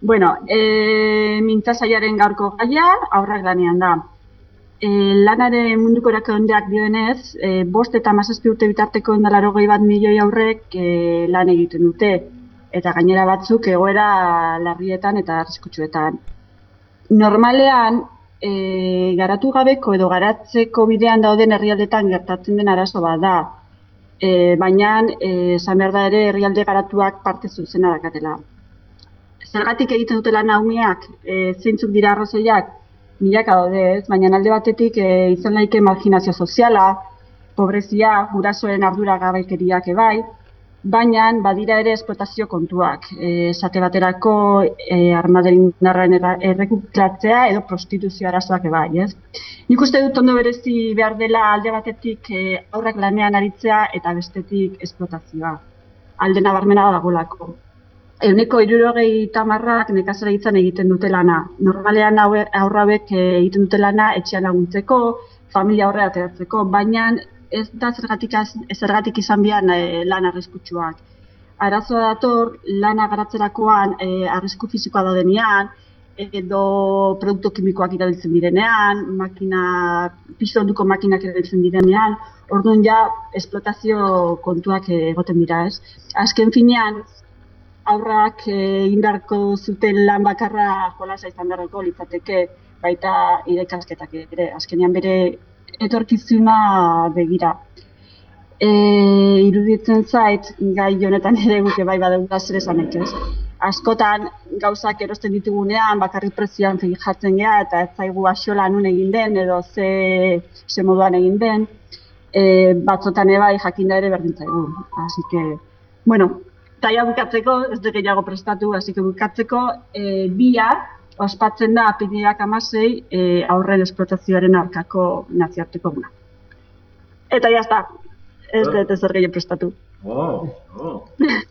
Bueno, e, mintzasaiaren gaurko gaia, aurrak lanean da. E, lanaren munduko erakondeak dioenez, e, bost eta mazazpi urte bitarteko endalaro gehi bat milioi aurrek e, lan egiten dute. Eta gainera batzuk egoera larrietan eta arriskutsuetan. Normalean, e, garatu gabeko edo garatzeko bidean dauden herrialdetan gertatzen den arazo bat da. E, baina, e, esan behar da ere herrialde garatuak parte zuzena dakatela zergatik egiten dutela naumiak, e, zeintzuk dira arrazoiak, milaka daude ez, baina alde batetik e, izan laike marginazio soziala, pobrezia, gurasoen ardura gabaikeriak ebai, baina badira ere esplotazio kontuak, e, esate baterako e, armaderin narraen errekuklatzea edo prostituzio arazoak ebai, ez? Nik uste dut ondo berezi behar dela alde batetik e, aurrak lanean aritzea eta bestetik esplotazioa. Alde nabarmena dagolako euneko irurogei tamarrak nekazera izan egiten dute lana. Normalean aurrabek eh, egiten dute lana etxean laguntzeko, familia horre ateratzeko, baina ez da zergatik, zergatik izan bian e, lan arriskutsuak. Arazoa dator, lana garatzerakoan e, arrisku fizikoa da denean, edo produktu kimikoak irabiltzen direnean, makina, piztonduko makinak irabiltzen direnean, orduan ja, esplotazio kontuak egoten dira, ez? Azken finean, aurrak eh, indarko zuten lan bakarra jolasa izan beharreko litzateke baita irekasketak ere azkenean bere etorkizuna begira. E, iruditzen zait gai honetan ere guke bai badegula zer esanek ez. Askotan gauzak erosten ditugunean bakarrik prezioan fijatzen gea eta ez zaigu asola nun egin den edo ze, ze moduan egin den. E, batzotan eba jakin da ere berdin zaigu. Así que, bueno, taia bukatzeko, ez dut gehiago prestatu, hasi bukatzeko, e, bihar, ospatzen da apiniak amasei e, aurren esplotazioaren arkako naziarteko guna. Eta jazta, ez dut ez gehiago prestatu. Oh, oh.